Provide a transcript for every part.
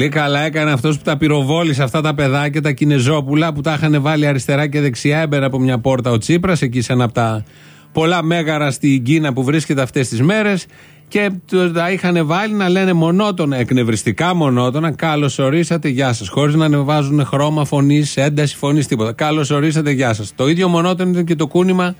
Πολύ καλά έκανε αυτός που τα πυροβόλησε αυτά τα παιδάκια, τα Κινεζόπουλα που τα είχαν βάλει αριστερά και δεξιά. Έμπαινε από μια πόρτα ο Τσίπρας, εκεί σε ένα από τα πολλά μέγαρα στην Κίνα που βρίσκεται αυτές τις μέρες. Και τα είχαν βάλει να λένε μονότονα, εκνευριστικά μονότονα. Καλώς ορίσατε, γεια σας. Χωρίς να ανεβάζουν χρώμα φωνής, ένταση φωνής, τίποτα. Καλώς ορίσατε, γεια σας. Το ίδιο μονότονο ήταν και το κούνημα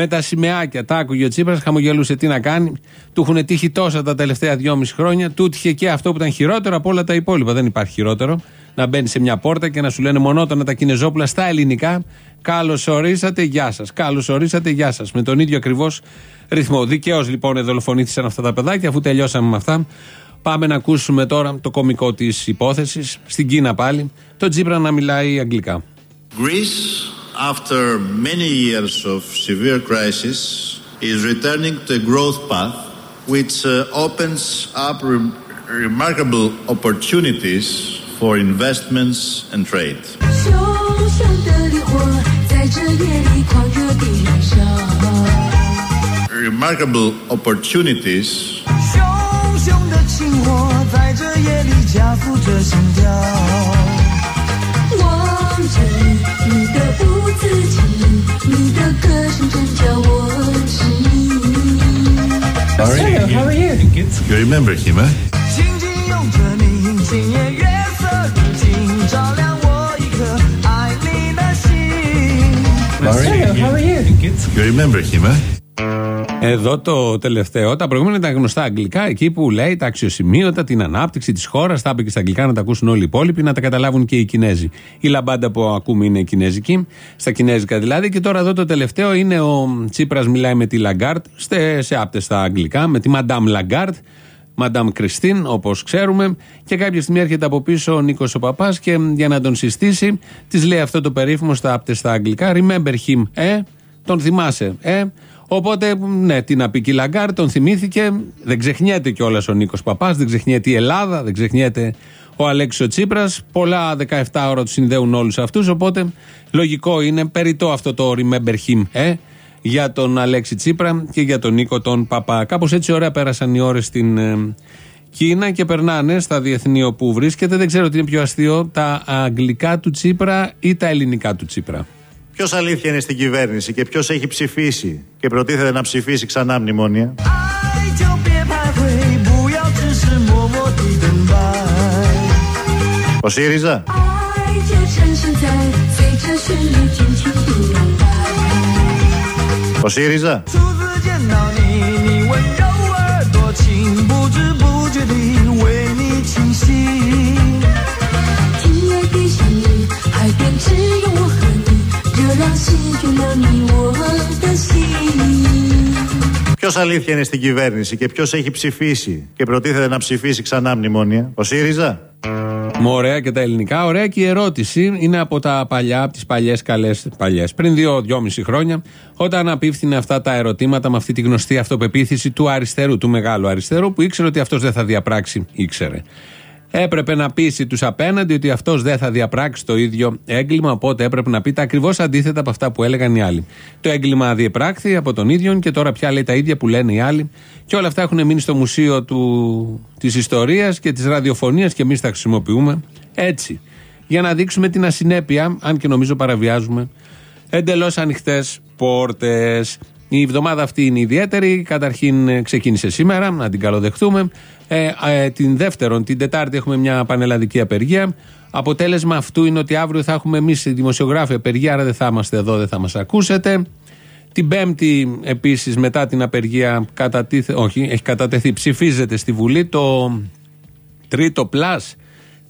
με τα σημαίακια. Τα άκουγε ο Τσίπρας, χαμογελούσε τι να κάνει. Του έχουν τύχει τόσα τα τελευταία δυόμιση χρόνια. Του τύχε και αυτό που ήταν χειρότερο από όλα τα υπόλοιπα. Δεν υπάρχει χειρότερο. Να μπαίνει σε μια πόρτα και να σου λένε μονότονα τα Κινεζόπουλα στα ελληνικά. Καλώς ορίσατε, γεια σας. Καλώς ορίσατε, γεια σας. Με τον ίδιο ακριβώς ρυθμό. Δικαίως λοιπόν δολοφονήθησαν αυτά τα παιδάκια, αφού τελειώσαμε με αυτά. Πάμε να ακούσουμε τώρα το κομικό της υπόθεσης. Στην Κίνα πάλι. Το Τσίπρα να μιλάει αγγλικά. Greece after many years of severe crisis, is returning to a growth path which uh, opens up re- remarkable opportunities for investments and trade. Remarkable opportunities. Sorry. Hello, how are you? Good. You remember him, eh? Mario, how are you? Good. You remember him, eh? Εδώ το τελευταίο, τα προηγούμενα ήταν γνωστά αγγλικά, εκεί που λέει τα αξιοσημείωτα, την ανάπτυξη της χώρας. Τα είπε και στα αγγλικά να τα ακούσουν όλοι οι υπόλοιποι, να τα καταλάβουν και οι Κινέζοι. Η λαμπάντα που ακούμε είναι κινέζικη, στα κινέζικα δηλαδή. Και τώρα εδώ το τελευταίο είναι ο Τσίπρας μιλάει με τη Λαγκάρντ, σε άπταιστα αγγλικά, με τη Μαντάμ Λαγκάρντ. Μαντάμ Κριστίν, όπως ξέρουμε, και κάποια στιγμή έρχεται από πίσω ο Νίκος ο Παπάς και για να τον συστήσει, της λέει αυτό το περίφημο στα άπταιστα αγγλικά. Remember him, ε, τον θυμάσαι, ε, Οπότε, ναι, τι να πει και η Λαγκάρντ, τον θυμήθηκε. Δεν ξεχνιέται κιόλας ο Νίκος Παπάς, δεν ξεχνιέται η Ελλάδα, δεν ξεχνιέται ο Αλέξης Τσίπρας. Πολλά 17ωρα τους συνδέουν όλους αυτούς. Οπότε, λογικό είναι, περιττό αυτό το remember him, ε, για τον Αλέξη Τσίπρα και για τον Νίκο τον Παπά. Κάπως έτσι ωραία πέρασαν οι ώρες στην ε, Κίνα και περνάνε στα διεθνή όπου βρίσκεται. Δεν ξέρω τι είναι πιο αστείο, τα αγγλικά του Τσίπρα ή τα ελληνικά του Τσίπρα. Ποιος αλήθεια είναι στην κυβέρνηση και ποιος έχει ψηφίσει και προτίθεται να ψηφίσει ξανά μνημόνια; Ο ΣΥΡΙΖΑ; Ο ΣΥΡΙΖΑ; Αλήθεια είναι στην κυβέρνηση και ποιος έχει ψηφίσει και προτίθεται να ψηφίσει ξανά μνημόνια, ο ΣΥΡΙΖΑ; Ωραία και τα ελληνικά. Ωραία και η ερώτηση είναι από τα παλιά, από τις παλιές καλές παλιές. Πριν δύο-δυόμιση χρόνια, όταν απίφθηνε αυτά τα ερωτήματα με αυτή τη γνωστή αυτοπεποίθηση του αριστερού, του μεγάλου αριστερού, που ήξερε ότι αυτός δεν θα διαπράξει, ήξερε. Έπρεπε να πείσει τους απέναντι ότι αυτός δεν θα διαπράξει το ίδιο έγκλημα, οπότε έπρεπε να πει τα ακριβώς αντίθετα από αυτά που έλεγαν οι άλλοι. Το έγκλημα διεπράχθη από τον ίδιο και τώρα πια λέει τα ίδια που λένε οι άλλοι. Και όλα αυτά έχουν μείνει στο μουσείο της ιστορίας και της ραδιοφωνίας και εμείς τα χρησιμοποιούμε έτσι. Για να δείξουμε την ασυνέπεια, αν και νομίζω παραβιάζουμε εντελώς ανοιχτές πόρτες. Η εβδομάδα αυτή είναι ιδιαίτερη. Καταρχήν ε, ξεκίνησε σήμερα, να την καλοδεχτούμε. Ε, ε, την δεύτερον, την Τετάρτη έχουμε μια πανελλαδική απεργία. Αποτέλεσμα αυτού είναι ότι αύριο θα έχουμε εμείς οι δημοσιογράφοι απεργία, άρα δεν θα είμαστε εδώ, δεν θα μας ακούσετε. Την Πέμπτη, επίσης, μετά την απεργία, κατατίθε, όχι, έχει κατατεθεί, ψηφίζεται στη Βουλή το τρίτο plus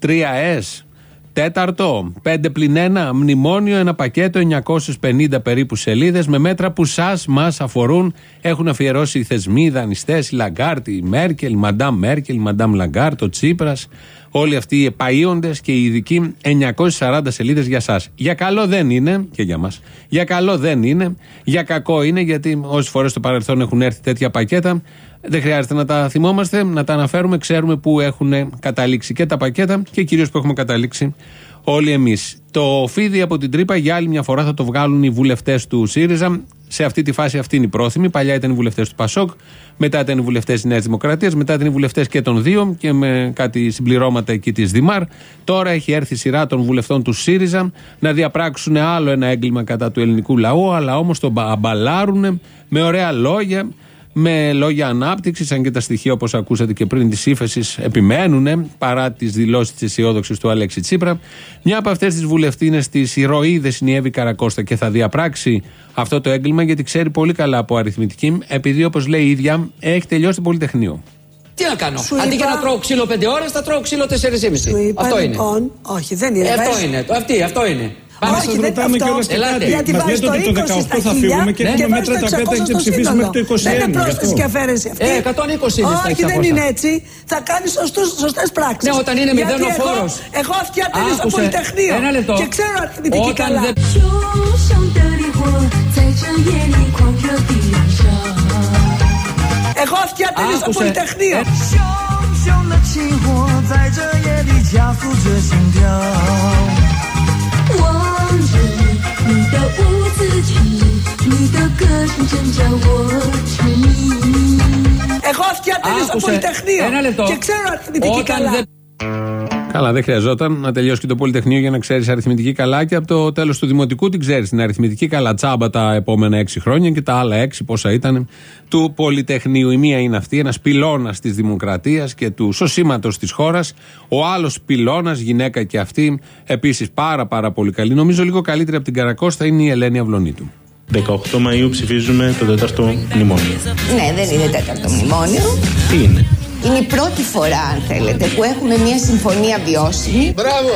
3S Τέταρτο, 5 πλην 1 μνημόνιο, ένα πακέτο 950 περίπου σελίδες με μέτρα που σας μας αφορούν. Έχουν αφιερώσει οι θεσμοί, οι δανειστές, η Λαγκάρντ, η Μέρκελ, η Μαντάμ Μέρκελ, η Μαντάμ Λαγκάρντ, ο Τσίπρας. Όλοι αυτοί οι επαΐοντες και οι ειδικοί 940 σελίδες για εσάς. Για καλό δεν είναι και για μας. Για καλό δεν είναι. Για κακό είναι γιατί όσες φορές στο παρελθόν έχουν έρθει τέτοια πακέτα δεν χρειάζεται να τα θυμόμαστε, να τα αναφέρουμε. Ξέρουμε πού έχουν καταλήξει και τα πακέτα και κυρίως που έχουμε καταλήξει όλοι εμείς. Το φίδι από την τρύπα για άλλη μια φορά θα το βγάλουν οι βουλευτές του ΣΥΡΙΖΑ. Σε αυτή τη φάση αυτή είναι η πρόθυμη. Παλιά ήταν οι βουλευτές του Πασόκ, μετά ήταν οι βουλευτές της Νέας Δημοκρατίας, μετά ήταν οι βουλευτές και των δύο και με κάτι συμπληρώματα εκεί της Δημάρ. Τώρα έχει έρθει η σειρά των βουλευτών του ΣΥΡΙΖΑ να διαπράξουν άλλο ένα έγκλημα κατά του ελληνικού λαού, αλλά όμως τον αμπαλάρουν με ωραία λόγια με λόγια ανάπτυξης, αν και τα στοιχεία όπως ακούσατε και πριν της ύφεσης επιμένουν παρά τις δηλώσεις της αισιόδοξης του Αλέξη Τσίπρα. Μια από αυτές τις βουλευτίνες της ηρωίδες είναι η Εύη Καρακώστα και θα διαπράξει αυτό το έγκλημα γιατί ξέρει πολύ καλά από αριθμητική, επειδή όπως λέει η ίδια έχει τελειώσει το Πολυτεχνείο. Τι να κάνω; Σου Αντί για να τρώω ξύλο 5 ώρες, θα τρώω ξύλο 4,5. Αυτό είναι. Λοιπόν, όχι, δεν είναι. Ε, αυτό είναι. Αυτή, αυτό είναι. Πάμε σας ρωτάμε και όλες και κάτι. Μας λέτε ότι το 18 θα φύγουμε και έχουμε μέτρα τα οποία έχετε ψηφίσει μέχρι το 21. Δεν είναι πρόσθεση και αφαίρεση αυτή. Ε, 120 είναι Όχι, δεν είναι έτσι. Θα κάνει σωστέ πράξει. Ναι, όταν είναι μηδέν ο φόρο. Εγώ αυτιά τελείωσα στο Πολυτεχνείο. Ένα λεπτό. Και ξέρω αριθμητική καλά. Εγώ αυτιά τελείωσα στο Πολυτεχνείο. 熊熊的情火在这夜里加速着心跳。 εγώ αυτιά τελείωσα Πολυτεχνείο. Ένα λεπτό. Και ξέρω αριθμητική καλά. Καλά, δεν χρειαζόταν να τελειώσει και το Πολυτεχνείο για να ξέρεις αριθμητική καλά και από το τέλος του Δημοτικού την ξέρεις την αριθμητική καλά τσάμπα τα επόμενα έξι χρόνια και τα άλλα έξι πόσα ήταν του Πολυτεχνείου. Η μία είναι αυτή, ένας πυλώνας της Δημοκρατίας και του σωσήματο της χώρας. Ο άλλος πυλώνας, γυναίκα και αυτή, επίσης πάρα πάρα πολύ καλή. Νομίζω λίγο καλύτερη από την Καρακώστα είναι η Ελένη Αυλονίτου. 18 Μαΐου ψηφίζουμε το τέταρτο μνημόνιο. Ναι, δεν είναι τέταρτο μνημόνιο. Τι είναι; Είναι η πρώτη φορά, αν θέλετε, που έχουμε μια συμφωνία βιώσιμη. Μπράβο!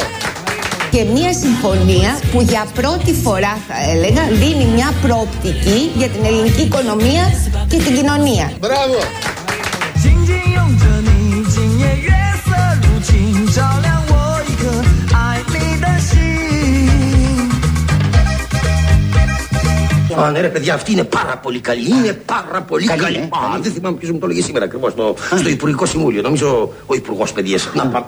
Και μια συμφωνία που για πρώτη φορά, θα έλεγα, δίνει μια προοπτική για την ελληνική οικονομία και την κοινωνία. Μπράβο! Α, ναι, ρε παιδιά, αυτή είναι πάρα πολύ καλή. Είναι πάρα πολύ καλή. καλή. Α, δεν θυμάμαι ποιος μου το έλεγε σήμερα ακριβώς στο, στο Υπουργικό Συμβούλιο. Νομίζω ο Υπουργός Παιδεία. Να πάμε.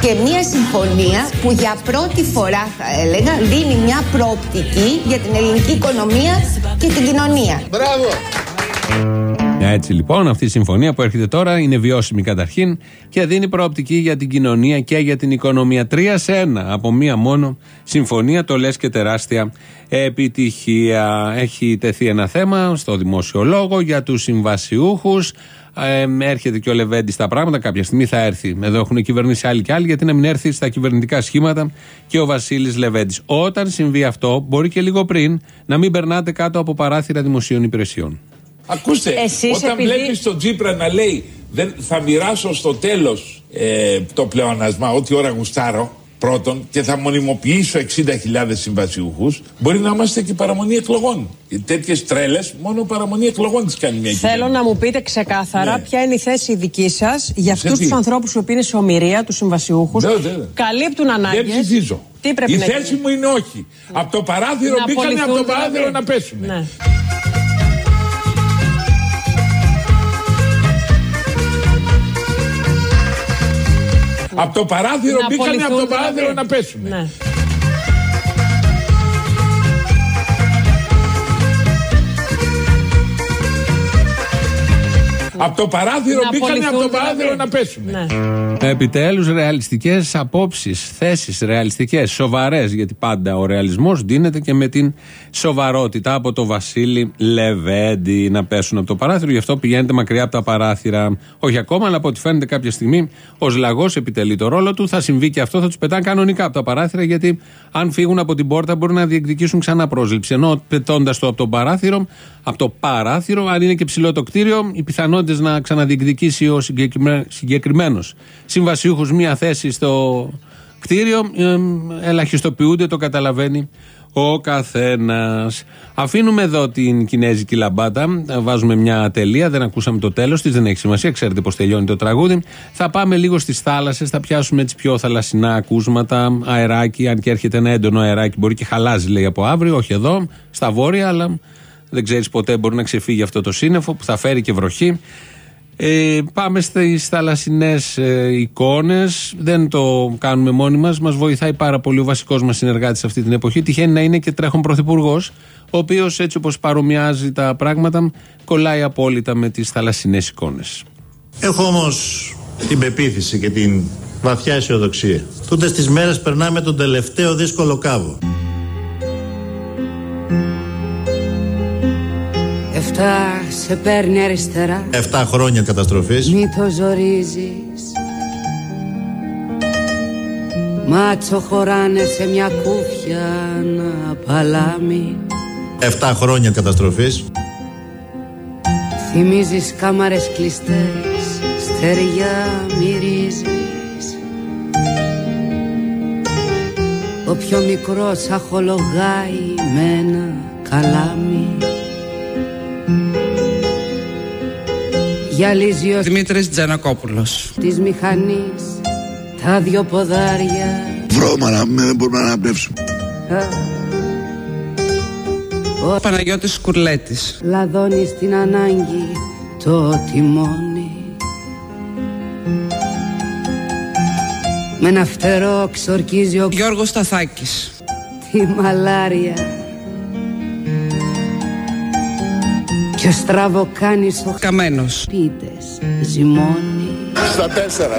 Και μια συμφωνία που για πρώτη φορά, θα έλεγα, δίνει μια προοπτική για την ελληνική οικονομία και την κοινωνία. Μπράβο! Έτσι λοιπόν, αυτή η συμφωνία που έρχεται τώρα είναι βιώσιμη καταρχήν και δίνει προοπτική για την κοινωνία και για την οικονομία. Τρία σε ένα από μία μόνο συμφωνία, το λες και τεράστια επιτυχία. Έχει τεθεί ένα θέμα στο δημόσιο λόγο για τους συμβασιούχους. Ε, έρχεται και ο Λεβέντης στα πράγματα. Κάποια στιγμή θα έρθει. Εδώ έχουν κυβερνήσει άλλοι και άλλοι, γιατί να μην έρθει στα κυβερνητικά σχήματα και ο Βασίλης Λεβέντης. Όταν συμβεί αυτό, μπορεί και λίγο πριν, να μην περνάτε κάτω από παράθυρα δημοσίων υπηρεσιών. Ακούστε, Εσείς όταν επειδή- βλέπεις τον Τζίπρα να λέει δεν, θα μοιράσω στο τέλος ε, το πλεόνασμα ό,τι ώρα γουστάρω πρώτον και θα μονιμοποιήσω 60.000 συμβασιούχους μπορεί να είμαστε και παραμονή εκλογών. Τέτοιες τρέλες μόνο παραμονή εκλογών τις κάνει μια Θέλω κυβέρνηση. να μου πείτε ξεκάθαρα Ναι. ποια είναι η θέση δική σας για Σε αυτούς τι; του ανθρώπους που είναι σε ομοιρία, τους συμβασιούχους. Ναι, ναι, ναι. Καλύπτουν ανάγκες. Δεν ψηφίζω. Τι πρέπει Η να θέση γίνει; μου είναι όχι. Από το παράθυρο Να μπήκανε, από το απολυθούν παράθυρο δηλαδή. να πέσουν. Από το παράθυρο Να μπήκανε, από το απολυθούν παράθυρο δηλαδή. να πέσουν. Ναι. Από το παράθυρο Να μπήκανε, από το απολυθούν παράθυρο δηλαδή. να πέσουν. Ναι. Επιτέλους, ρεαλιστικές απόψεις, θέσεις ρεαλιστικές, σοβαρές. Γιατί πάντα ο ρεαλισμός δίνεται και με την σοβαρότητα από το Βασίλη Λεβέντη να πέσουν από το παράθυρο. Γι' αυτό πηγαίνετε μακριά από τα παράθυρα. Όχι ακόμα, αλλά από ό,τι φαίνεται κάποια στιγμή ω λαγός επιτελεί το ρόλο του. Θα συμβεί και αυτό, θα τους πετάνε κανονικά από τα παράθυρα. Γιατί αν φύγουν από την πόρτα μπορούν να διεκδικήσουν ξανά πρόσληψη. Ενώ πετώντας το από το παράθυρο, από το παράθυρο, αν είναι και ψηλό το κτίριο, οι πιθανότητες να ξαναδιεκδικήσει ο συγκεκριμένος συμβασιούχος μία θέση στο κτίριο ε, ελαχιστοποιούνται, το καταλαβαίνει ο καθένας. Αφήνουμε εδώ την κινέζικη λαμπάτα. Βάζουμε μια τελεία. Δεν ακούσαμε το τέλος της. Δεν έχει σημασία. Ξέρετε πώς τελειώνει το τραγούδι. Θα πάμε λίγο στις θάλασσες. Θα πιάσουμε έτσι πιο θαλασσινά ακούσματα. Αεράκι. Αν και έρχεται ένα έντονο αεράκι, μπορεί και χαλάζει λέει από αύριο. Όχι εδώ, στα βόρεια, αλλά δεν ξέρεις ποτέ. Μπορεί να ξεφύγει αυτό το σύννεφο που θα φέρει και βροχή. Ε, πάμε στις θαλασσινές ε, εικόνες. Δεν το κάνουμε μόνοι μας. Μας βοηθάει πάρα πολύ ο βασικός μας συνεργάτης αυτή την εποχή. Τυχαίνει να είναι και τρέχον πρωθυπουργός, ο οποίος έτσι όπως παρομοιάζει τα πράγματα, κολλάει απόλυτα με τις θαλασσινές εικόνες. Έχω όμως την πεποίθηση και την βαθιά αισιοδοξία. Τούτε τις μέρες περνάμε τον τελευταίο δύσκολο κάβο. Εφτά σε παίρνει αριστερά. Εφτά χρόνια καταστροφής. Μη το ζορίζεις. Μάτσο χωράνε σε μια κούφια να παλάμει Εφτά χρόνια καταστροφής. Θυμίζεις κάμαρες κλειστές Στεριά μυρίζεις. Ο πιο μικρός αχολογάει με ένα καλάμι Γυαλίζει ο Δημήτρης Τζανακόπουλος. Της μηχανής τα δυο ποδάρια. Βρώμα να μην δεν μπορούμε να αναπνεύσουμε. Ο Παναγιώτης Κουρλέτης. Λαδώνει στην ανάγκη το τιμόνι. Με ένα φτερό ξορκίζει ο Γιώργος Σταθάκης. Τη μαλάρια και ο στραβοκάνης ο Καμένος πίτες ζυμώνεις Στα τέσσερα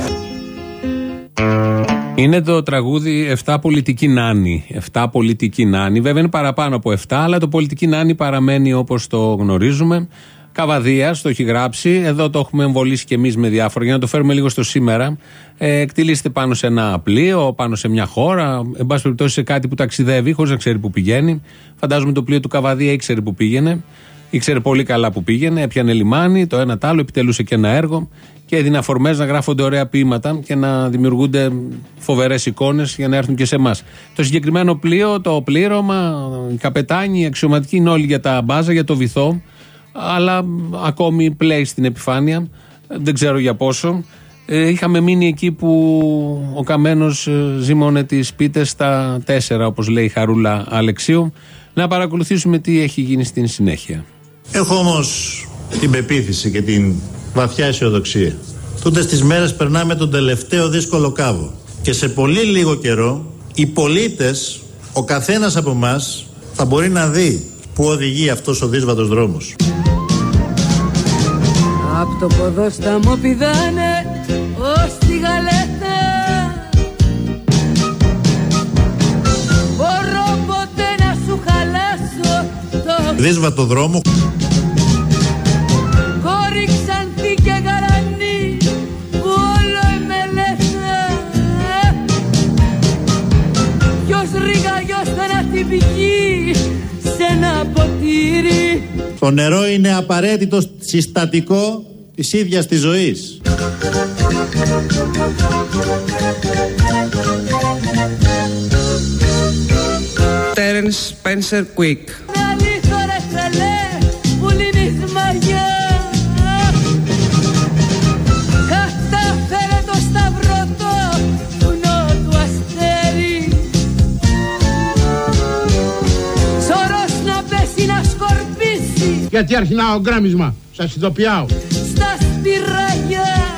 Είναι το τραγούδι 7 πολιτική νάνη. 7 πολιτική νάνη. Βέβαια είναι παραπάνω από 7, αλλά το πολιτική νάνη παραμένει όπως το γνωρίζουμε. Καβαδία το έχει γράψει. Εδώ το έχουμε εμβολήσει και εμείς με διάφορα. Για να το φέρουμε λίγο στο σήμερα. Ε, εκτελείστε πάνω σε ένα πλοίο, πάνω σε μια χώρα. Εν πάση περιπτώσει σε κάτι που ταξιδεύει, χωρίς να ξέρει που πηγαίνει. Φαντάζομαι το πλοίο του Καβαδία ήξερε που πήγαινε. Ήξερε πολύ καλά που πήγαινε. Έπιανε λιμάνι, το ένα το άλλο, επιτελούσε και ένα έργο. Και έδινε αφορμέ να γράφονται ωραία ποίηματα και να δημιουργούνται φοβερές εικόνες για να έρθουν και σε εμάς. Το συγκεκριμένο πλοίο, το πλήρωμα, οι καπετάνοι, οι αξιωματικοί είναι όλοι για τα μπάζα, για το βυθό αλλά ακόμη πλέει στην επιφάνεια. Δεν ξέρω για πόσο. Ε, είχαμε μείνει εκεί που ο Καμένος ε, ζήμωνε τις πίτες στα τέσσερα, όπως λέει η Χαρούλα Αλεξίου. Να παρακολουθήσουμε τι έχει γίνει στην συνέχεια. Έχω όμως την πεποίθηση και την βαθιά αισιοδοξία. Τούτε τις μέρες περνάμε τον τελευταίο δύσκολο κάβο. Και σε πολύ λίγο καιρό οι πολίτες, ο καθένας από εμάς θα μπορεί να δει που οδηγεί αυτός ο δύσβατος δρόμος. Απ' το ποδόσταμο πηδάνε ως τη γαλέτα Μπορώ ποτέ να σου χαλάσω το Δύσβατο δρόμο Το νερό είναι απαραίτητο συστατικό της ίδιας της ζωής. Τέρενς Σπένσερ Κουίκ Με αλήθεια ρε τρελέ που λύνεις μαγιά Γιατί αρχινάω γκράμισμα, σας ειδοποιάω. στα σπυράγια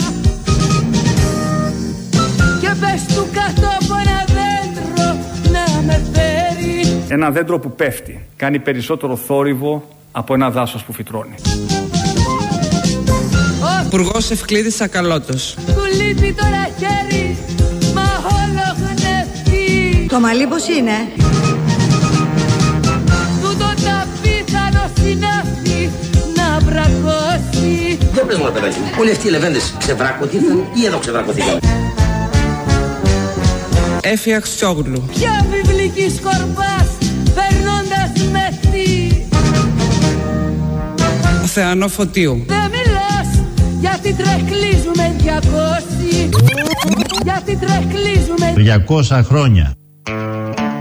Και πες του κάτω από ένα δέντρο να με φέρει. Ένα δέντρο που πέφτει. Κάνει περισσότερο θόρυβο από ένα δάσος που φυτρώνει. Υπουργός Ευκλήδης Ακαλώτος. Του λείπει τώρα χέρι, μα όλο γνευτεί Το μαλλί πώς είναι; Του το τα πίθανο συνάφη να βρακώσει Για πες μου ρε παιδάκι μου, όλοι αυτοί οι λεβέντες ξεβράκωθηκαν ή εδώ ξεβρακωθήκαν; Έφια Χτσόγλου Ποια βιβλική σκορπάς, περνώντας με τι Θεανό Φωτίου Δεν μιλάς, γιατί τρεχλίζουμε 200 Γιατί τρεχλίζουμε 200 χρόνια.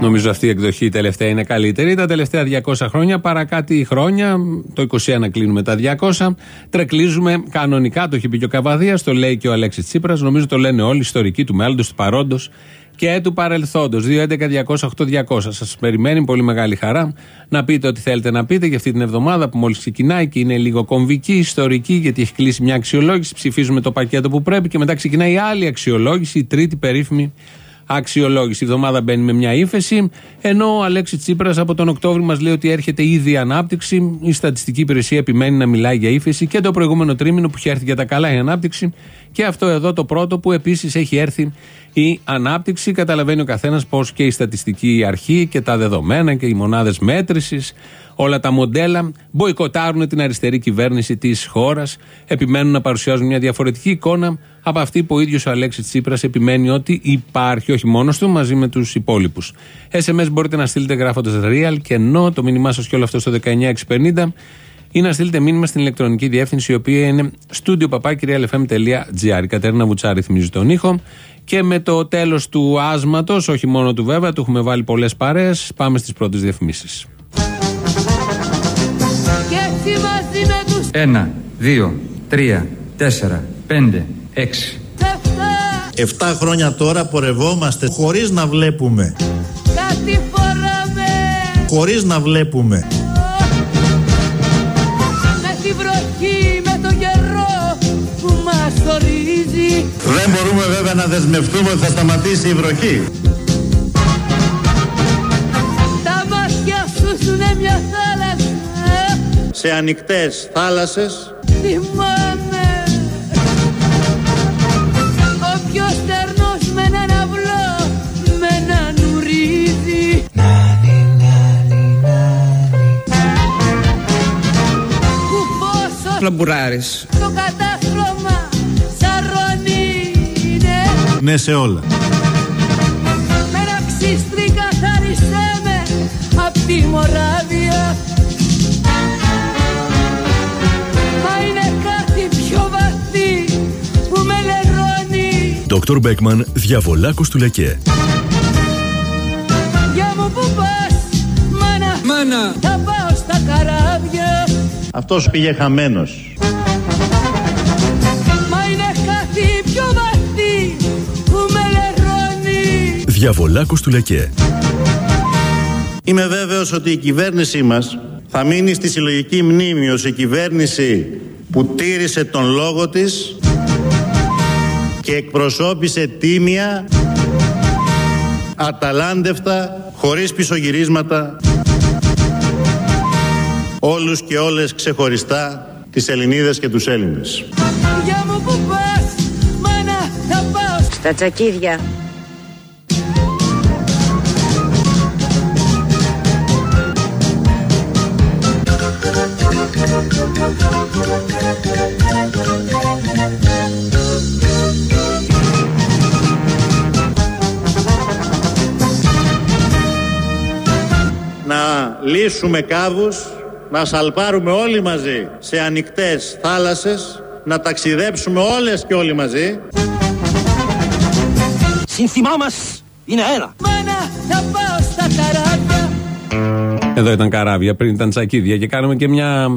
Νομίζω αυτή η εκδοχή η τελευταία είναι καλύτερη. Τα τελευταία 200 χρόνια, παρακάτι χρόνια, το 21 κλείνουμε τα 200, τρεκλίζουμε κανονικά, το έχει πει και ο Καβαδίας, το λέει και ο Αλέξης Τσίπρας. Νομίζω το λένε όλοι, ιστορικοί του μέλλοντος, του παρόντος και του παρελθόντος. 2.11.208.200. Σας περιμένει πολύ μεγάλη χαρά να πείτε ό,τι θέλετε να πείτε για αυτή την εβδομάδα που μόλις ξεκινάει και είναι λίγο κομβική, ιστορική, γιατί έχει κλείσει μια αξιολόγηση. Ψηφίζουμε το πακέτο που πρέπει και μετά ξεκινάει η άλλη αξιολόγηση, η τρίτη περίφημη αξιολόγηση. Η εβδομάδα μπαίνει με μια ύφεση, ενώ ο Αλέξης Τσίπρας από τον Οκτώβριο μας λέει ότι έρχεται ήδη η ανάπτυξη. Η στατιστική υπηρεσία επιμένει να μιλάει για ύφεση και το προηγούμενο τρίμηνο που είχε έρθει για τα καλά η ανάπτυξη. Και αυτό εδώ το πρώτο που επίσης έχει έρθει η ανάπτυξη. Καταλαβαίνει ο καθένας πώς και η στατιστική αρχή και τα δεδομένα και οι μονάδες μέτρησης, όλα τα μοντέλα μποϊκοτάρουν την αριστερή κυβέρνηση της χώρας. Επιμένουν να παρουσιάζουν μια διαφορετική εικόνα από αυτή που ο ίδιος ο Αλέξης Τσίπρας επιμένει ότι υπάρχει, όχι μόνος του, μαζί με τους υπόλοιπους. SMS μπορείτε να στείλετε γράφοντας real και ενώ το μήνυμά σας και όλο αυτό στο 19650 ή να στείλετε μήνυμα στην ηλεκτρονική διεύθυνση η οποία είναι studio.papakirialfm.gr. Η Κατέρινα Βουτσάρη θυμίζει τον ήχο. Και με το τέλος του άσματος, όχι μόνο του βέβαια, του έχουμε βάλει πολλές παρέες. Πάμε στις πρώτες διαφημίσεις. Ένα, δύο, τρία, τέσσερα, πέντε, έξι. Εφτά χρόνια τώρα πορευόμαστε χωρίς να βλέπουμε. Κάτι φοράμε Χωρίς να βλέπουμε. Δεν μπορούμε βέβαια να δεσμευτούμε ότι θα σταματήσει η βροχή. Τα μάτια σου είναι μια θάλασσα. Σε ανοιχτές θάλασσες. Θυμάμαι. Ο πιο στερνός με έναν αυλό Με έναν ουρίδι. Κουφός Λαμπουράρης. το κατάστρωμα Ναι σε όλα. Με ένα ξύστρι καθάρισέ με Απ' τη Μοράβια Μα είναι κάτι πιο βαθύ Που με λερώνει Δόκτωρ Μπέκμαν, διαβολάκος του Λεκέ. Για μου που πας Μάνα Μάνα. Θα πάω στα καράβια Αυτός πήγε χαμένος. Διαβολάκος του Λεκέ. Είμαι βέβαιος ότι η κυβέρνησή μας θα μείνει στη συλλογική μνήμη ως η κυβέρνηση που τήρησε τον λόγο της και εκπροσώπησε τίμια, αταλάντευτα, χωρίς πισωγυρίσματα όλους και όλες ξεχωριστά τις Ελληνίδες και τους Έλληνες. Για μου που πας Μάνα θα πάω Στα τσακίδια. Λύσουμε κάβους, να σαλπάρουμε όλοι μαζί σε ανοιχτές θάλασσες, να ταξιδέψουμε όλες και όλοι μαζί. Σύνθημά μας είναι ένα. Μάνα θα πάω στα καράβια Εδώ ήταν καράβια, πριν ήταν τσακίδια και κάναμε και μια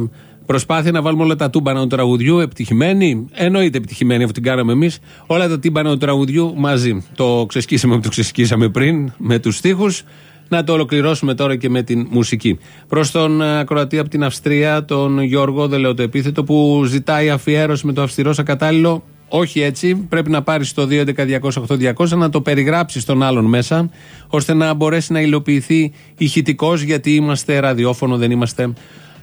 προσπάθεια να βάλουμε όλα τα τούμπανα του τραγουδιού. Επιτυχημένοι, εννοείται επιτυχημένοι αφού την κάναμε εμείς. Όλα τα τύμπανα του τραγουδιού μαζί. Το ξεσκίσαμε που το ξεσκίσαμε πριν με τους στίχους. Να το ολοκληρώσουμε τώρα και με την μουσική. Προς τον ε, ακροατή από την Αυστρία, τον Γιώργο, δεν λέω το επίθετο, που ζητάει αφιέρωση με το αυστηρό ακατάλληλο. Όχι έτσι. Πρέπει να πάρεις το 2.11.208.200 να το περιγράψεις στον άλλον μέσα, ώστε να μπορέσει να υλοποιηθεί ηχητικός, γιατί είμαστε ραδιόφωνο, δεν είμαστε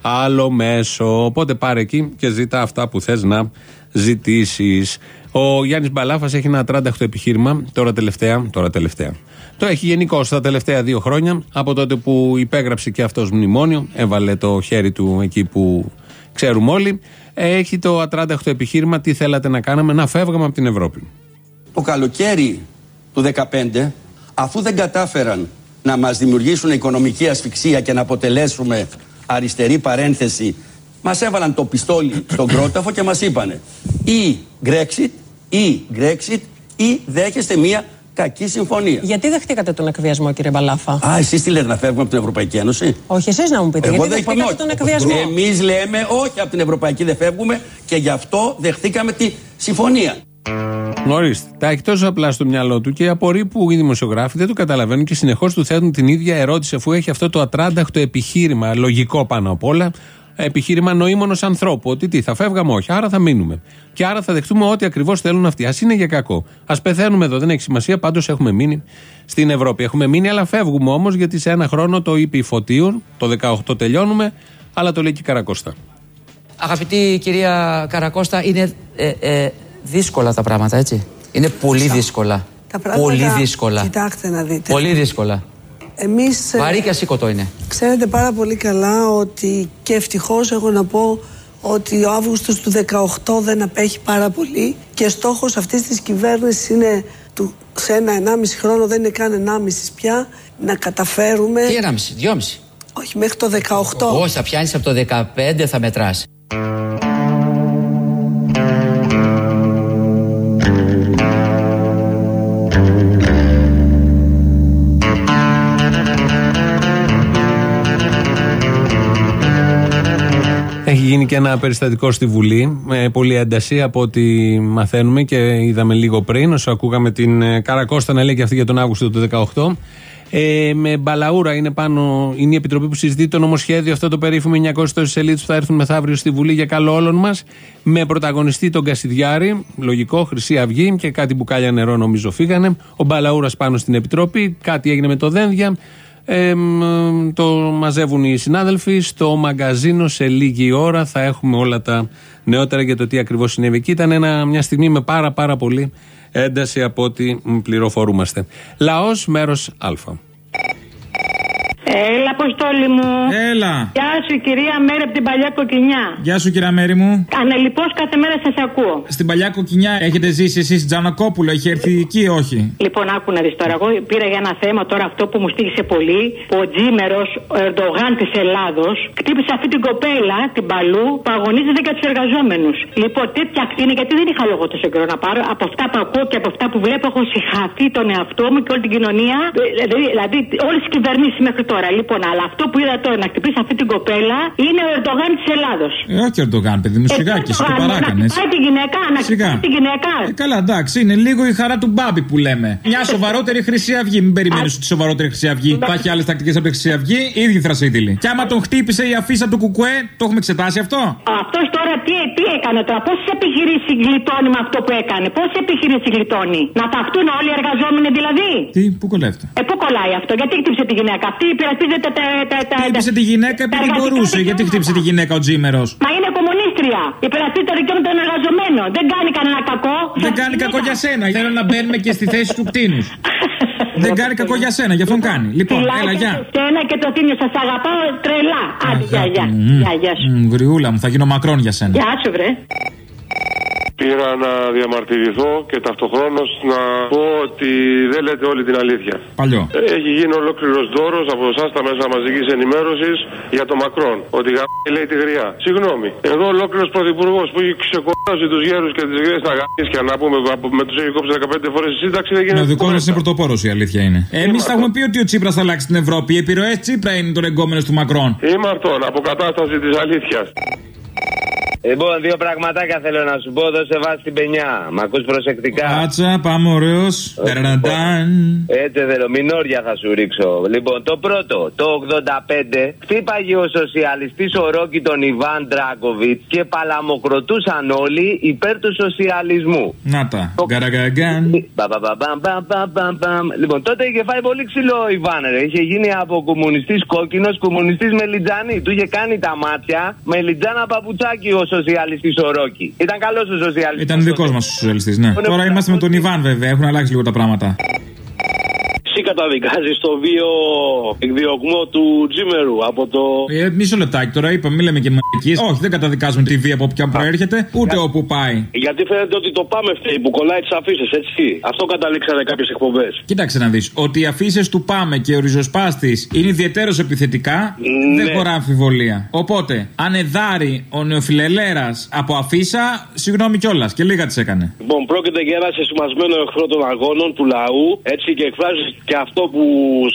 άλλο μέσο. Οπότε πάρε εκεί και ζητά αυτά που θες να ζητήσεις. Ο Γιάννης Μπαλάφας έχει ένα τράνταχτο επιχείρημα, τώρα τελευταία, τώρα τελευταία. Το έχει γενικώ τα τελευταία δύο χρόνια, από τότε που υπέγραψε και αυτός μνημόνιο, έβαλε το χέρι του εκεί που ξέρουμε όλοι. Έχει το ατράνταχτο επιχείρημα, τι θέλατε να κάναμε, να φεύγαμε από την Ευρώπη. Το καλοκαίρι του 2015, αφού δεν κατάφεραν να μας δημιουργήσουν οικονομική ασφυξία και να αποτελέσουμε αριστερή παρένθεση, μας έβαλαν το πιστόλι στον κρόταφο και μας είπανε ή Brexit, ή Brexit, ή δέχεστε μία κακή συμφωνία. Γιατί δεχτήκατε τον εκβιασμό, κύριε Μπαλάφα; Α, εσείς τι λέτε να φεύγουμε από την Ευρωπαϊκή Ένωση; Όχι, εσείς να μου πείτε. Εγώ γιατί δεν είπαμε δεχτήκατε τον εκβιασμό; Εμείς λέμε όχι από την Ευρωπαϊκή δεν φεύγουμε και γι' αυτό δεχτήκαμε τη συμφωνία. Ορίστε. Τα έχει τόσο απλά στο μυαλό του και απορεί που οι δημοσιογράφοι δεν το καταλαβαίνουν και συνεχώς του θέτουν την ίδια ερώτηση αφού έχει αυτό το ατράνταχτο επιχείρημα, λογικό πάνω απ' όλα, επιχείρημα νοήμονος ανθρώπου. Ότι τι, θα φεύγαμε, όχι, άρα θα μείνουμε. Και άρα θα δεχτούμε ό,τι ακριβώς θέλουν αυτοί. Α είναι για κακό. Α πεθαίνουμε εδώ, δεν έχει σημασία, πάντως έχουμε μείνει στην Ευρώπη. Έχουμε μείνει, αλλά φεύγουμε όμως γιατί σε ένα χρόνο το είπε η Φωτίου, το 18 τελειώνουμε, αλλά το λέει και η Καρακώστα. Αγαπητή κυρία Καρακώστα, είναι ε, ε, δύσκολα τα πράγματα, έτσι; Είναι πολύ δύσκολα. Τα πράγματα, Πολύ δύσκολα. Κοιτάξτε να δείτε. Πολύ δύσκολα. Εμείς, ε, Βαρύ και ασήκωτο είναι. Ξέρετε πάρα πολύ καλά ότι και ευτυχώς έχω να πω ότι ο Αύγουστος του 18 δεν απέχει πάρα πολύ και στόχος αυτής της κυβέρνησης είναι του, σε ένα 1,5 χρόνο, δεν είναι καν 1,5 πια, να καταφέρουμε... Τι ενάμιση, δυόμιση; Όχι, μέχρι το 18. Όχι, θα πιάνεις από το 15 θα μετράς. Έχει γίνει και ένα περιστατικό στη Βουλή με πολλή ένταση από ό,τι μαθαίνουμε και είδαμε λίγο πριν, όσο ακούγαμε την ε, Καρακώστα να λέει και αυτή για τον Αύγουστο του 2018. Ε, με μπαλαούρα είναι πάνω, είναι η επιτροπή που συζητεί το νομοσχέδιο, αυτό το περίφημο 900 τόσες σελίδες που θα έρθουν μεθαύριο στη Βουλή για καλό όλων μας. Με πρωταγωνιστή τον Κασιδιάρη, λογικό, Χρυσή Αυγή και κάτι μπουκάλια νερό νομίζω φύγανε. Ο μπαλαούρας πάνω στην επιτροπή, κάτι έγινε με το Δένδια. Ε, μ, το μαζεύουν οι συνάδελφοι. Στο μαγκαζίνο σε λίγη ώρα θα έχουμε όλα τα νεότερα για το τι ακριβώς συνέβη. Και ήταν ένα, μια στιγμή με πάρα πάρα πολύ ένταση από ό,τι μ, πληροφορούμαστε. Λαός μέρος Α. Έλα, Αποστόλη μου. Έλα. Γεια σου, κυρία Μέρη από την παλιά κοκκινιά. Γεια σου, κυρία Μέρη μου. Ανελειπώ κάθε μέρα σας ακούω. Στην παλιά κοκκινιά έχετε ζήσει εσείς Τζανακόπουλο, έχει έρθει εκεί ή όχι; Λοιπόν, άκου να δεις τώρα. Εγώ πήρα για ένα θέμα τώρα αυτό που μου στήχησε πολύ. Που ο Τζίμερος, ο Ερντογάν της Ελλάδος, χτύπησε αυτή την κοπέλα, την παλού, που αγωνίζεται για τους εργαζόμενους. Λοιπόν, τέτοια ακτίνη, γιατί δεν είχα λόγο τόσο καιρό να πάρω. Από αυτά που ακούω και από αυτά που βλέπω, έχω συγχαθεί τον εαυτό μου και όλη την κοινωνία. Δηλαδή, δηλαδή όλες τις κυβερνήσεις μέχρι τώρα. Λοιπόν, αλλά αυτό που είδα τώρα να χτυπήσει αυτή την κοπέλα είναι ο Ερντογάν της Ελλάδος. Ε, όχι Ερντογάν, παιδί μου, σιγά και εσύ το παράκανες. Να χτυπάει τη γυναίκα, να χτυπάει τη γυναίκα. Ε, καλά, εντάξει, είναι λίγο η χαρά του Μπάμπη που λέμε. Μια σοβαρότερη Χρυσή Αυγή. Μην περιμένεις ότι η σοβαρότερη Χρυσή Αυγή θα έχει άλλες τακτικές από τη Χρυσή Αυγή. Ήδη θρασίδηλη. Και άμα τον χτύπησε η αφίσα του Κουκουέ, το έχουμε εξετάσει αυτό; Αυτός τώρα τι, τι έκανε τώρα, πόσες επιχειρήσεις γλιτώνει με αυτό που έκανε, πόσες επιχειρήσεις γλιτώνει; Να ταυτούν όλοι οι εργαζόμενοι δηλαδή; Τι, πού κολλεύτε. Ε, πού κολλάει αυτό, γιατί χτύπησε τη γυναίκα; Αυτή υπερασπίζεται τα. τα, τα Χτύπησε τη γυναίκα επειδή μπορούσε. Γιατί χτύπησε τη γυναίκα ο Τζίμερος; Μα είναι κομμουνίστρια. Υπερασπίζεται τα δικαιώματα των εργαζομένων. Δεν κάνει κανένα κακό. Δεν κάνει κακό για σένα. Θέλω να μπαίνουμε και στη θέση του κτίνου. Δεν κάνει κακό για σένα, γι' αυτόν κάνει. Λοιπόν, έλα, γεια. Σένα και το θύμιο σας αγαπάω τρελά. Άντε, γεια, γεια. Γεια, γεια σου. Μμ, Γριούλα μου, θα γίνω μακρόν για σένα. Γεια σου, βρε. Πήρα να διαμαρτυρηθώ και ταυτοχρόνως να πω ότι δεν λέτε όλη την αλήθεια. Παλιό. Έχει γίνει ολόκληρος δώρος από εσάς τα μέσα μαζικής ενημέρωσης για το Μακρόν. Ότι γάμι λέει τη γριά. Συγγνώμη. Εδώ ολόκληρος πρωθυπουργός που έχει ξεκολλάσει τους γέρους και τις γριέ στα γάμια να πούμε από- με τους έχεις κόψει 15 φορές η σύνταξη δεν Ναι, γίνεται. ο δικό μας είναι πρωτοπόρος η αλήθεια είναι. Εμείς θα έχουμε πει ότι ο Τσίπρας θα αλλάξει την Ευρώπη. Οι επιρροές Τσίπρα είναι τον εγκόμενο του Μακρόν. Είμαι αυτόν, αποκατάσταση της αλήθειας. Λοιπόν, δύο πραγματάκια θέλω να σου πω. Δώσε βάση στην πενιά. Μ' ακούς προσεκτικά. Κάτσα, πάμε ωραίος. Τεραντάν. Έτσι θέλω, μινόρια θα σου ρίξω. Λοιπόν, το πρώτο, το 85, χτύπαγε ο σοσιαλιστής ο Ρόκι τον Ιβάν Ντράκοβιτ και παλαμοκροτούσαν όλοι υπέρ του σοσιαλισμού. Να τα. Γκαραγκαγκάν. Μπα, μπα, μπα, μπαμ, μπαμ, μπαμ, μπαμ, μπαμ. Λοιπόν, τότε είχε φάει πολύ ξύλο ο Ιβάν, ρε. Είχε γίνει από κομμουνιστής κόκκινος, κομμουνιστής μελιτζανή. Του είχε κάνει τα μάτια με λιτζάνα παπουτσάκι ο σοσιαλιστής ο Ρόκι. Ήταν καλός ο σοσιαλιστής. Ήταν δικός μας ο σοσιαλιστής, ναι. Τώρα είμαστε με τον Ιβάν βέβαια, έχουν αλλάξει λίγο τα πράγματα. Εσύ καταδικάζεις το βίο εκδιωγμό του Τζίμερου από το. Ε, μισό λεπτάκι τώρα, είπαμε, μην λέμε και μαγική. Όχι, δεν καταδικάζουμε τη βία από όποια προέρχεται, ούτε όπου πάει. Γιατί φαίνεται ότι το πάμε φταίει που κολλάει τις αφήσει, έτσι. Αυτό καταλήξανε κάποιες εκπομπές. Κοίταξε να δεις. Ότι οι αφήσει του Πάμε και ο ριζοσπάστης είναι ιδιαίτερω επιθετικά, δεν χωρά αμφιβολία. Οπότε, αν εδάρει ο νεοφιλελέρας από αφίσα, συγγνώμη κιόλας και λίγα τι έκανε. Λοιπόν, πρόκειται για ένα σεσημασμένο εχθρό των αγώνων του λαού, έτσι και εκφράζει και αυτό που,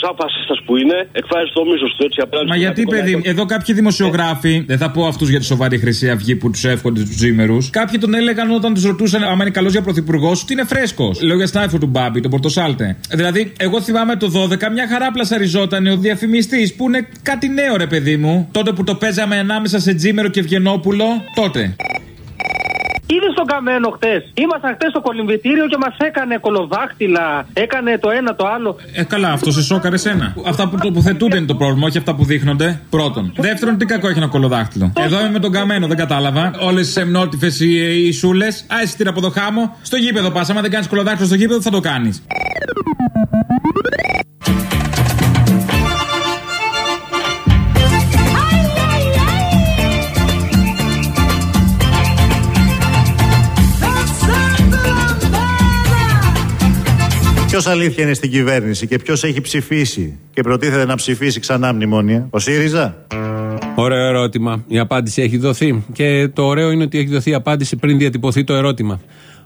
σαν φασίστας που είναι, εκφράζει το μίσος του έτσι απέναντι Μα στο γιατί, κρατικό παιδί, λαϊκό. εδώ κάποιοι δημοσιογράφοι, δεν θα πω αυτούς για τη σοβαρή Χρυσή Αυγή που τους εύχονται τους τζίμερους, κάποιοι τον έλεγαν όταν τους ρωτούσαν άμα είναι καλός για πρωθυπουργός ότι είναι φρέσκος. Λέω για συνάδελφο του Μπάμπη, τον Πορτοσάλτε. Δηλαδή, εγώ θυμάμαι το 12 μια χαρά πλασαριζόταν ο διαφημιστής που είναι κάτι νέο, ρε παιδί μου. Τότε που το παίζαμε ανάμεσα σε τζίμερο και Ευγενόπουλο, τότε. Είδε τον καμένο χτε. Ήμασταν χτε στο κολυμβητήριο και μας έκανε κολοδάχτυλα. Έκανε το ένα το άλλο. Ε, καλά, αυτό σε σόκαρε σένα. Αυτά που τοποθετούνται είναι το πρόβλημα, όχι αυτά που δείχνονται. Πρώτον. Δεύτερον, τι κακό έχει ένα κολοδάχτυλο. Εδώ είμαι με τον καμένο, δεν κατάλαβα. Όλες τι εμνότυφε οι, οι σούλε. Α, εσύ από το χάμο. Στο γήπεδο πας. Άμα δεν κάνεις κολοδάχτυλο στο γήπεδο, θα το κάνεις. Ποιος αλήθεια είναι στην κυβέρνηση και ποιος έχει ψηφίσει και προτίθεται να ψηφίσει ξανά μνημόνια, ο ΣΥΡΙΖΑ. Ωραίο ερώτημα. Η απάντηση έχει δοθεί. Και το ωραίο είναι ότι έχει δοθεί η απάντηση πριν διατυπωθεί το ερώτημα.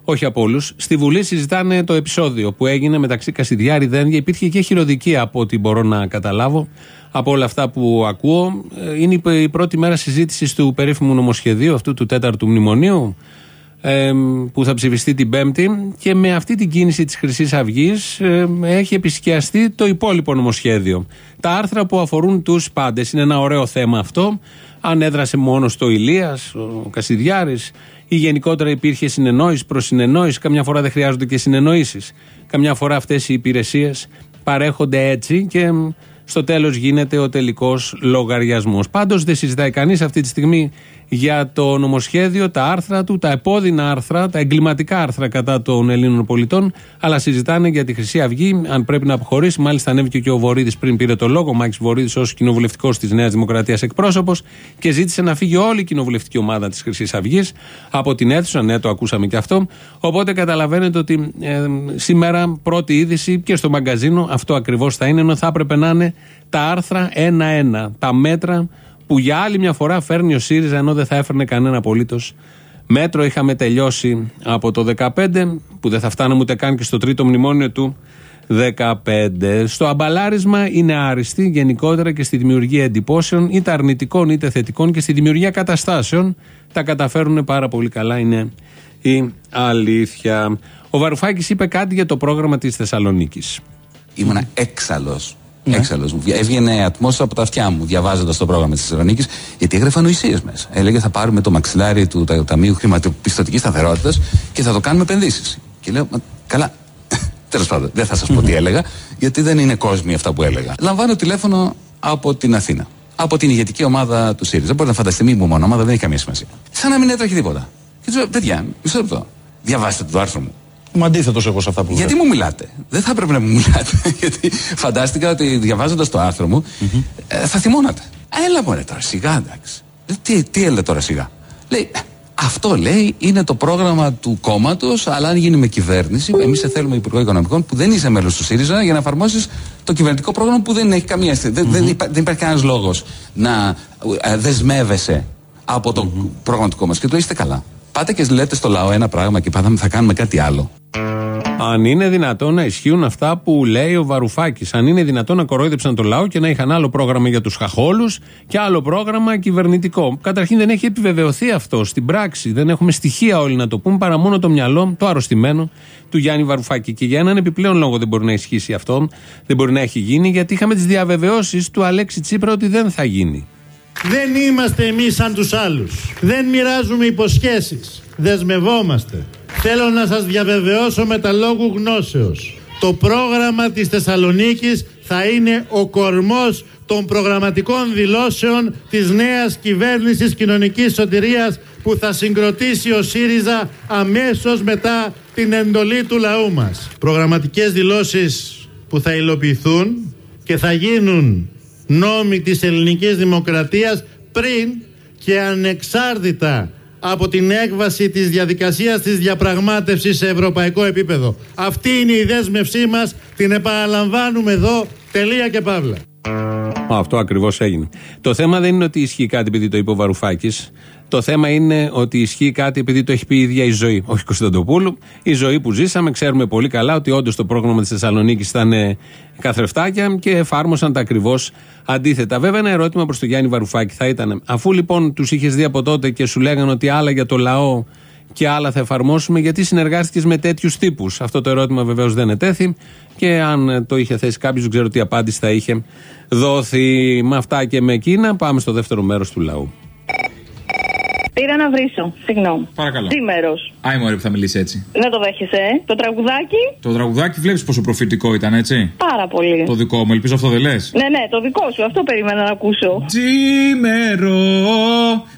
Όχι από όλους. Στη Βουλή συζητάνε το επεισόδιο που έγινε μεταξύ Κασιδιάρη Δένδια. Υπήρχε και χειροδικία από ό,τι μπορώ να καταλάβω από όλα αυτά που ακούω. Ε, Είναι η- η πρώτη μέρα συζήτησης του περίφημου νομοσχεδίου, αυτού του τέταρτου μνημονίου, ε, που θα ψηφιστεί την Πέμπτη και με αυτή την κίνηση της χρυσής αυγής έχει επισκιαστεί το υπόλοιπο νομοσχέδιο. Τα άρθρα που αφορούν τους πάντες είναι ένα ωραίο θέμα αυτό. Αν έδρασε μόνος το Ηλίας, ο Κασιδιάρης ή γενικότερα υπήρχε συνεννόηση προς συνεννόηση, καμιά φορά δεν χρειάζονται και συνεννοήσεις. Καμιά φορά αυτές οι υπηρεσίες παρέχονται έτσι και μ, στο τέλος γίνεται ο τελικός λογαριασμός. Πάντως δεν συζητάει κανείς αυτή τη στιγμή για το νομοσχέδιο, τα άρθρα του, τα επώδυνα άρθρα, τα εγκληματικά άρθρα κατά των Ελλήνων πολιτών, αλλά συζητάνε για τη Χρυσή Αυγή, αν πρέπει να αποχωρήσει. Μάλιστα, ανέβηκε και ο Βορύδης πριν πήρε το λόγο, ο Μάκης Βορύδης, ως κοινοβουλευτικός της Νέας Δημοκρατίας εκπρόσωπος, και ζήτησε να φύγει όλη η κοινοβουλευτική ομάδα της Χρυσής Αυγής από την αίθουσα. Ναι, το ακούσαμε και αυτό. Οπότε καταλαβαίνετε ότι ε, σήμερα πρώτη είδηση και στο μαγκαζίνο αυτό ακριβώς θα είναι, ενώ θα έπρεπε να είναι τα άρθρα ένα-ένα. Τα μέτρα που για άλλη μια φορά φέρνει ο ΣΥΡΙΖΑ ενώ δεν θα έφερνε κανένα απολύτως μέτρο. Είχαμε τελειώσει από το 2015, που δεν θα φτάναμε ούτε καν και στο τρίτο μνημόνιο του 2015. Στο αμπαλάρισμα είναι άριστοι γενικότερα και στη δημιουργία εντυπώσεων, είτε αρνητικών είτε θετικών και στη δημιουργία καταστάσεων. Τα καταφέρουν πάρα πολύ καλά, είναι η αλήθεια. Ο Βαρουφάκης είπε κάτι για το πρόγραμμα της Θεσσαλονίκης. Ήμουνα έξαλλο. Έξαλλος. Μου βγα- Έβγαινε ατμόσφαιρα από τα αυτιά μου διαβάζοντας το πρόγραμμα της Θεσσαλονίκης, γιατί έγραφε ανοησίε μέσα. Έλεγε θα πάρουμε το μαξιλάρι του τα- Ταμείου Χρηματοπιστωτικής Σταθερότητας και θα το κάνουμε επενδύσεις. Και λέω, «Μα, καλά. Τέλος πάντων, δεν θα σας πω τι έλεγα, γιατί δεν είναι κόσμοι αυτά που έλεγα. Λαμβάνω τηλέφωνο από την Αθήνα. Από την ηγετική ομάδα του ΣΥΡΙΖΑ. Μπορείτε να φανταστείτε, μη μου μόνο ομάδα, δεν έχει καμία σημασία. Σαν να μην έτρεχε τίποτα. Και του λέω, παιδιά, μισό λεπτό. Διαβάστε το άρθρο μου. Είμαι αντίθετος εγώ σε αυτά που Γιατί μου μιλάτε; Δεν θα έπρεπε να μου μιλάτε. Γιατί φαντάστηκα ότι διαβάζοντας το άρθρο μου ε, θα θυμώνατε. Έλα μωρέ τώρα σιγά εντάξει. Ε, Τι, τι έλα τώρα σιγά. Λέει, «Ε, αυτό λέει είναι το πρόγραμμα του κόμματος, αλλά αν γίνει με κυβέρνηση, εμείς σε θέλουμε Υπουργό Οικονομικών που δεν είσαι μέλος του ΣΥΡΙΖΑ για να εφαρμόσεις το κυβερνητικό πρόγραμμα που δεν έχει καμία αίσθηση. Δεν, δεν, υπά- δεν υπάρχει κανένας λόγος να ε, δεσμεύεσαι από το πρόγραμμα του κόμματος. Και το είστε καλά. Πάτε και λέτε στο λαό ένα πράγμα και πάμε, θα κάνουμε κάτι άλλο. Αν είναι δυνατόν να ισχύουν αυτά που λέει ο Βαρουφάκης. Αν είναι δυνατόν να κορόιδεψαν το λαό και να είχαν άλλο πρόγραμμα για τους χαχόλους και άλλο πρόγραμμα κυβερνητικό. Καταρχήν δεν έχει επιβεβαιωθεί αυτό στην πράξη. Δεν έχουμε στοιχεία όλοι να το πούμε παρά μόνο το μυαλό, το αρρωστημένο του Γιάννη Βαρουφάκη. Και για έναν επιπλέον λόγο δεν μπορεί να ισχύσει αυτό, δεν μπορεί να έχει γίνει, γιατί είχαμε τις διαβεβαιώσεις του Αλέξη Τσίπρα ότι δεν θα γίνει. Δεν είμαστε εμείς σαν τους άλλους. Δεν μοιράζουμε υποσχέσεις. Δεσμευόμαστε. Θέλω να σας διαβεβαιώσω με τα λόγου γνώσεως. Το πρόγραμμα της Θεσσαλονίκης θα είναι ο κορμός των προγραμματικών δηλώσεων της νέας κυβέρνησης κοινωνικής σωτηρίας που θα συγκροτήσει ο ΣΥΡΙΖΑ αμέσως μετά την εντολή του λαού μας. Προγραμματικές δηλώσεις που θα υλοποιηθούν και θα γίνουν νόμοι της ελληνικής δημοκρατίας πριν και ανεξάρτητα από την έκβαση της διαδικασίας της διαπραγμάτευσης σε ευρωπαϊκό επίπεδο. Αυτή είναι η δέσμευσή μας, την επαναλαμβάνουμε εδώ, τελεία και παύλα. Αυτό ακριβώς έγινε. Το θέμα δεν είναι ότι ισχύει κάτι επειδή το είπε ο Βαρουφάκης. Το θέμα είναι ότι ισχύει κάτι επειδή το έχει πει η ίδια η ζωή. Όχι Κωνσταντοπούλου. Η ζωή που ζήσαμε. Ξέρουμε πολύ καλά ότι όντως το πρόγραμμα της Θεσσαλονίκης ήταν ε, καθρεφτάκια και εφάρμοσαν τα ακριβώς αντίθετα. Βέβαια, ένα ερώτημα προς τον Γιάννη Βαρουφάκη θα ήταν, αφού λοιπόν τους είχες δει από τότε και σου λέγανε ότι άλλα για το λαό και άλλα θα εφαρμόσουμε, γιατί συνεργάστηκες με τέτοιους τύπους. Αυτό το ερώτημα βεβαίως δεν ετέθη και αν ε, το είχε θέσει κάποιος, δεν ξέρω τι απάντηση θα είχε δόθει. Με αυτά και με εκείνα, πάμε στο δεύτερο μέρος του λαού. Πήρα να βρίσω. Συγγνώμη. Παρακαλώ. Σήμερα. Άι μωρέ που θα μιλήσει έτσι. Δεν το δέχεσαι, ε; Το τραγουδάκι; Το τραγουδάκι βλέπεις πόσο προφητικό ήταν, έτσι; Πάρα πολύ. Το δικό μου, ελπίζω αυτό δεν λες. Ναι, ναι, το δικό σου. Αυτό περίμενα να ακούσω. Τζίμερο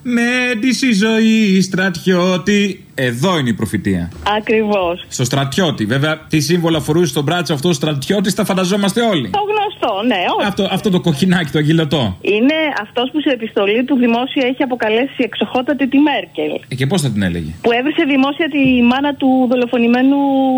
με τη ζωή στρατιώτη. Εδώ είναι η προφητεία. Ακριβώς. Στο στρατιώτη. Βέβαια, τι σύμβολο φορούσε στον μπράτσο αυτό ο στρατιώτης, τα φανταζόμαστε όλοι. Το γνωστό, ναι, όχι. Αυτό, αυτό το κοκκινάκι, το αγγυλωτό. Είναι αυτός που σε επιστολή του δημόσια έχει αποκαλέσει εξοχότατη τη Μέρκελ. Ε, και πώς θα την έλεγε; Που έβρισε δημόσια τη μάνα του δολοφονημένου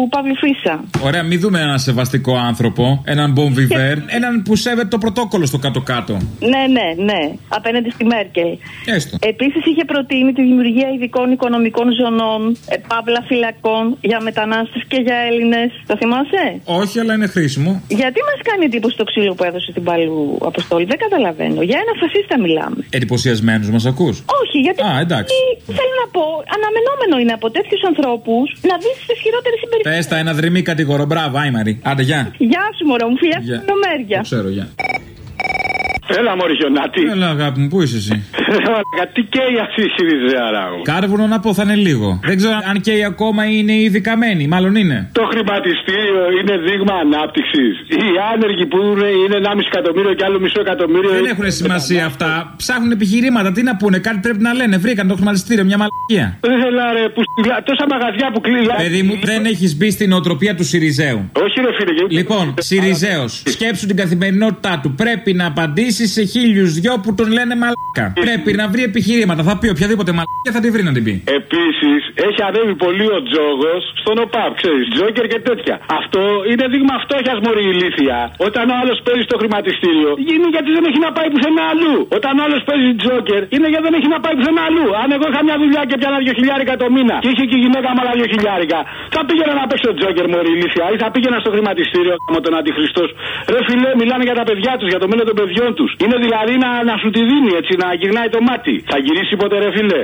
Παύλου Φίσα. Ωραία, μην δούμε έναν σεβαστικό άνθρωπο, έναν bon vivant, έναν που σέβεται το πρωτόκολλο στο κάτω-κάτω. Ναι, ναι, ναι. Απέναντι στη Μέρκελ. Έστω. Επίσης είχε προτείνει τη δημιουργία ειδικών οικονομικών ζωνών, ε, παύλα φυλακών για μετανάστες και για Έλληνες. Το θυμάσαι; Όχι, αλλά είναι χρήσιμο. Γιατί μας κάνει εντύπωση το ξύλο που έδωσε την Παλού Αποστόλη, δεν καταλαβαίνω. Για ένα φασίστα μιλάμε. Εντυπωσιασμένους μας ακούς; Όχι, γιατί. Α, εντάξει. Θέλω να πω, αναμενόμενο είναι από τέτοιους ανθρώπους να δεις τις χειρότερες συμπεριφορές. Πες τα ένα δρυμή κατηγορό. Μπράβο, Άιμαρη. Άντε, γεια. Γεια σου, μωρό μου, φιλιά Γεια. στην Ομέρια. Το ξέρω, γεια. Έλα, Μωρή Χιονάτη. Έλα, αγάπη μου, πού είσαι εσύ; Τι καίει αυτή η Σιριζέα, μου. Κάρβουνο να πω θα είναι λίγο. Δεν ξέρω αν καίει ακόμα ή είναι ήδη καμένη. Μάλλον είναι. Το χρηματιστήριο είναι δείγμα ανάπτυξης. Οι άνεργοι που είναι, είναι 1,5 εκατομμύριο και άλλο μισό εκατομμύριο. Δεν έχουν σημασία αυτά. Ψάχνουν επιχειρήματα. Τι να πούνε, κάτι πρέπει να λένε. Βρήκαν το χρηματιστήριο, μια μαλακία. Δεν θέλω ρε, που στη- τόσα μαγαζιά που κλείνουν. Παιδί μου, δεν έχεις μπει στην οτροπία του Σιριζέου. Όχι, ρε φίλε. γιατί- Λοιπόν, Σιριζέος, σκέψου την καθημερινότητά του. Πρέπει να απαντήσεις σε χίλιους δυο που τον λένε μαλάκα. Πρέπει να βρει επιχειρήματα. Θα πει οποιαδήποτε μαλάκα θα τη βρει να την πει. Επίσης, έχει ανέβει πολύ ο τζόγος στον ΟΠΑΠ, ξέρεις, τζόκερ και τέτοια. Αυτό είναι δείγμα φτώχειας μωρή ηλίθια. Όταν ο άλλος παίζει στο χρηματιστήριο, είναι γιατί δεν έχει να πάει πουθενά αλλού. Όταν ο άλλος παίζει τζόκερ, είναι γιατί δεν έχει να πάει πουθενά αλλού. Αν εγώ είχα μια δουλειά και πιάνα δύο χιλιάρικα το μήνα και είχε και η γυναίκα μου άλλα δύο χιλιάρικα, θα πήγαινα να παίξω τζόκερ μωρή ηλίθια ή θα πήγαινα στο χρηματιστήριο με τον αντιχριστός. Ρε φιλέ, μιλάνε για τα παιδιά τους, για το μέλλον των παιδιών τους. Είναι δηλαδή να, να σου τη δίνει έτσι, να γυρνάει το μάτι. Θα γυρίσει ποτέ, ρε φιλέ.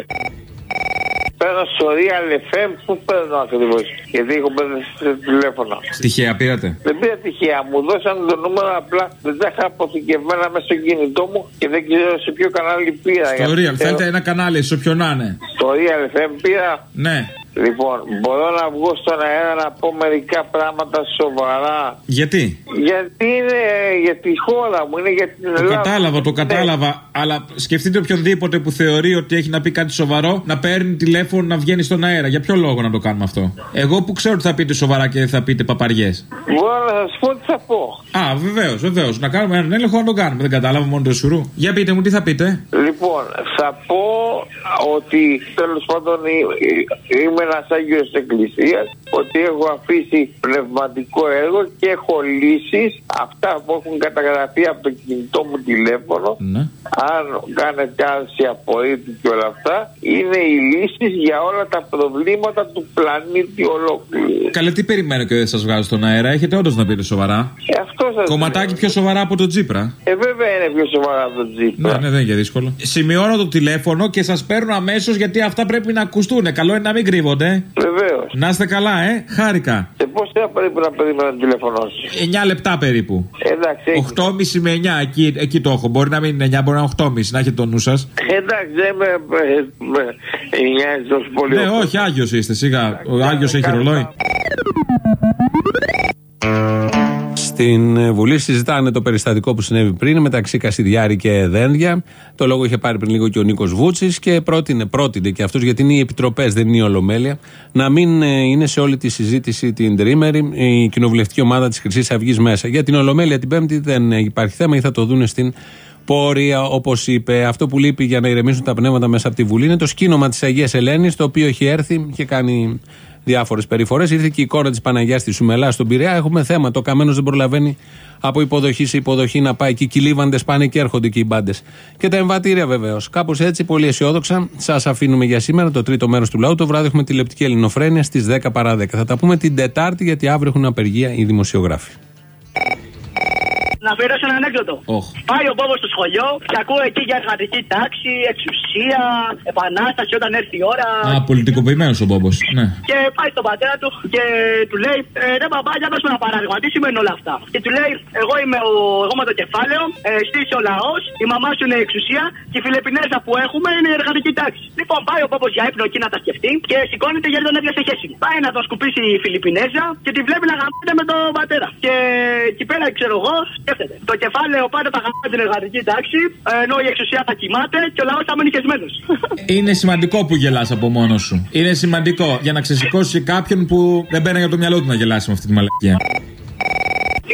Παίρνω στο Real FM, πού παίρνω ακριβώς. Γιατί έχω παίρνει τηλέφωνα. Τυχαία πήρατε; Δεν πήρα τυχαία, μου δώσαν το νούμερο απλά. Δεν τα είχα αποθηκευμένα μέσα στο κινητό μου και δεν ξέρω σε ποιο κανάλι πήρα. Στο γιατί Real, ξέρω- θέλετε ένα κανάλι, σε όποιον να είναι. Στο Real FM πήρα. Ναι. Λοιπόν, μπορώ να βγω στον αέρα να πω μερικά πράγματα σοβαρά. Γιατί; Γιατί είναι για τη χώρα μου, είναι για την Το Ελλάδα. κατάλαβα, το κατάλαβα. Αλλά σκεφτείτε οποιονδήποτε που θεωρεί ότι έχει να πει κάτι σοβαρό να παίρνει τηλέφωνο να βγαίνει στον αέρα. Για ποιο λόγο να το κάνουμε αυτό; Εγώ που ξέρω ότι θα πείτε σοβαρά και δεν θα πείτε παπαριές. Μπορώ να σας πω τι θα πω. Α, βεβαίως, βεβαίως. Να κάνουμε έναν έλεγχο να το κάνουμε. Δεν κατάλαβα μόνο το σουρού. Για πείτε μου, τι θα πείτε; Λοιπόν, θα πω ότι τέλος πάντων ε, είμαι ένας Άγιος Εκκλησίας, ότι έχω αφήσει πνευματικό έργο και έχω λύσεις αυτά που έχουν καταγραφεί από το κινητό μου τηλέφωνο. Ναι. Αν κάνετε άρση απορρίτου και όλα αυτά, είναι οι λύσεις για όλα τα προβλήματα του πλανήτη ολόκληρου. Καλέ, τι περιμένω και δεν σας βγάζω στον αέρα. Έχετε όντως να πείτε σοβαρά; Ε, αυτό σας Κομματάκι πιο σοβαρά από το Τζίπρα. Ε, βέβαια είναι πιο σοβαρά από τον Τζίπρα. Ναι, ναι, δεν είναι και δύσκολο. Σημειώνω το τηλέφωνο και σας παίρνω αμέσως γιατί αυτά πρέπει να ακουστούν. Καλό είναι να μην κρύβονται. Βεβαίως. Να είστε καλά, ε. Χάρηκα. Σε πόσα πρέπει να περιμένω το τηλέφωνο σου. 9 λεπτά περίπου. Εντάξει, 8.30 με 9, εκεί, εκεί το έχω. Μπορεί να μην είναι 9, μπορεί να είναι 8.30, να έχετε το νου σας. Εντάξει, δεν με, με, με νοιάζει τόσο πολύ. Ναι, όχι, Άγιος είστε, σιγά. Ο Άγιος έχει ρολόι. Στην ε, Βουλή συζητάνε το περιστατικό που συνέβη πριν μεταξύ Κασιδιάρη και Δένδια. Το λόγο είχε πάρει πριν λίγο και ο Νίκος Βούτσης και πρότεινε, πρότεινε και αυτό, γιατί είναι οι επιτροπές, δεν είναι η Ολομέλεια, να μην ε, είναι σε όλη τη συζήτηση την τρίμερη η κοινοβουλευτική ομάδα της Χρυσής Αυγής μέσα. Για την Ολομέλεια την Πέμπτη δεν υπάρχει θέμα ή θα το δούνε στην πορεία, όπως είπε. Αυτό που λείπει για να ηρεμήσουν τα πνεύματα μέσα από τη Βουλή είναι το σκήνομα της Αγίας Ελένης, το οποίο έχει έρθει και κάνει διάφορες περιφορές. Ήρθε και η εικόνα της Παναγιάς στη Σουμελά στον Πειραιά. Έχουμε θέμα. Το καμένος δεν προλαβαίνει από υποδοχή σε υποδοχή να πάει εκεί. Κυλίβαντες πάνε και έρχονται και οι μπάντες. Και τα εμβατήρια βεβαίως. Κάπως έτσι, πολύ αισιόδοξα. Σας αφήνουμε για σήμερα το τρίτο μέρος του λαού. Το βράδυ έχουμε τηλεπτική ελληνοφρένεια στις 10 παρά 10. Θα τα πούμε την Τετάρτη γιατί αύριο έχουν απεργία οι δημοσιογράφοι. Να αφιερώσω ένα ανέκδοτο. Oh. Πάει ο Μπόμπο στο σχολείο και ακούω εκεί για εργατική τάξη, εξουσία, επανάσταση όταν έρθει η ώρα. Α, πολιτικοποιημένος ο Μπόμπο. Ναι. Και πάει στον πατέρα του και του λέει: ε, Ρε μπαμπά, για δώσουμε ένα παράδειγμα. Τι σημαίνουν όλα αυτά. Και του λέει: Εγώ είμαι ο, εγώ με το κεφάλαιο, ε, εσύ είσαι ο λαός, η μαμά σου είναι η εξουσία και η φιλεπινέζα που έχουμε είναι η εργατική τάξη. Λοιπόν, πάει ο Μπόμπο για ύπνο εκεί να τα σκεφτεί και σηκώνεται γιατί τον έπιασε χέση. Πάει να τον σκουπίσει η Φιλιππινέζα και τη βλέπει να γαμπάται με τον πατέρα. Και εκεί πέρα, ξέρω εγώ, σκέφτεται. Το κεφάλαιο πάντα θα γαμπάει την εργατική τάξη, ενώ η εξουσία θα κοιμάται και ο λαός θα μείνει χεσμένος. Είναι σημαντικό που γελάς από μόνος σου. Είναι σημαντικό για να ξεσηκώσει κάποιον που δεν μπαίνει για το μυαλό του να γελάσει με αυτή τη μαλακία.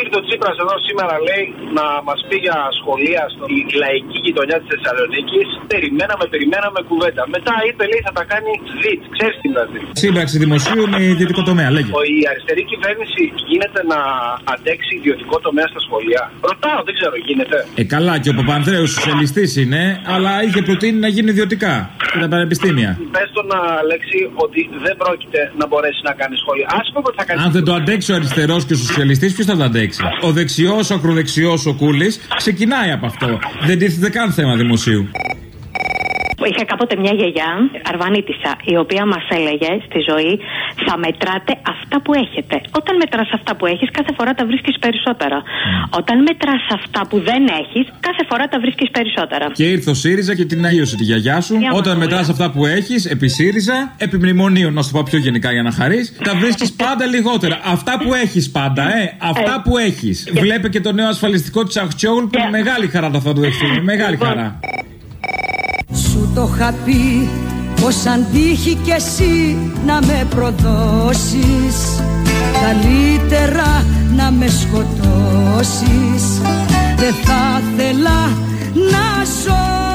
Ήρθε ο Τσίπρας εδώ σήμερα, λέει, να μας πει για σχολεία στην λαϊκή γειτονιά της Θεσσαλονίκης. Περιμέναμε, περιμέναμε κουβέντα. Μετά είπε, λέει, θα τα κάνει ΔΙΤ. Ξέρεις τι δηλαδή. Σύμπραξη δημοσίου με ιδιωτικό τομέα, λέγε. Ο- Η αριστερή κυβέρνηση γίνεται να αντέξει ιδιωτικό τομέα στα σχολεία. Ρωτάω, δεν ξέρω, γίνεται. Ε, καλά, και ο Παπανδρέου σοσιαλιστής είναι, αλλά είχε προτείνει να γίνει ιδιωτικά και τα πανεπιστήμια. Πες τον Αλέξη ότι δεν πρόκειται να μπορέσει να κάνει σχολεία. Α πούμε ότι θα κάνει. Αν δεν το αντέξει ο αριστερός και ο σοσιαλιστής, ποιος θα το αντέξει; Ο δεξιός, ο ακροδεξιός, ο κούλης ξεκινάει από αυτό. Δεν τίθεται καν θέμα δημοσίου. Είχα κάποτε μια γιαγιά, Αρβανίτισσα, η οποία μας έλεγε στη ζωή: Θα μετράτε αυτά που έχετε. Όταν μετράς αυτά που έχεις, κάθε φορά τα βρίσκεις περισσότερα. Όταν μετράς αυτά που δεν έχεις, κάθε φορά τα βρίσκεις περισσότερα. Και ήρθε ο ΣΥΡΙΖΑ και την αγίωσε τη γιαγιά σου. Για Όταν μας, μετράς αυτά που έχεις, επί ΣΥΡΙΖΑ, επί μνημονίων, να σου το πω πιο γενικά για να χαρείς, τα βρίσκεις πάντα λιγότερα. Αυτά που έχεις πάντα, ε. Αυτά που έχεις. Βλέπε και το νέο ασφαλιστικό της Αχτσιόγλου που με μεγάλη χαρά θα το δεχτούμε. Με μεγάλη χαρά. Σου το είχα πει πως αν τύχει κι εσύ να με προδώσεις Καλύτερα να με σκοτώσεις. Δεν θα ήθελα να ζω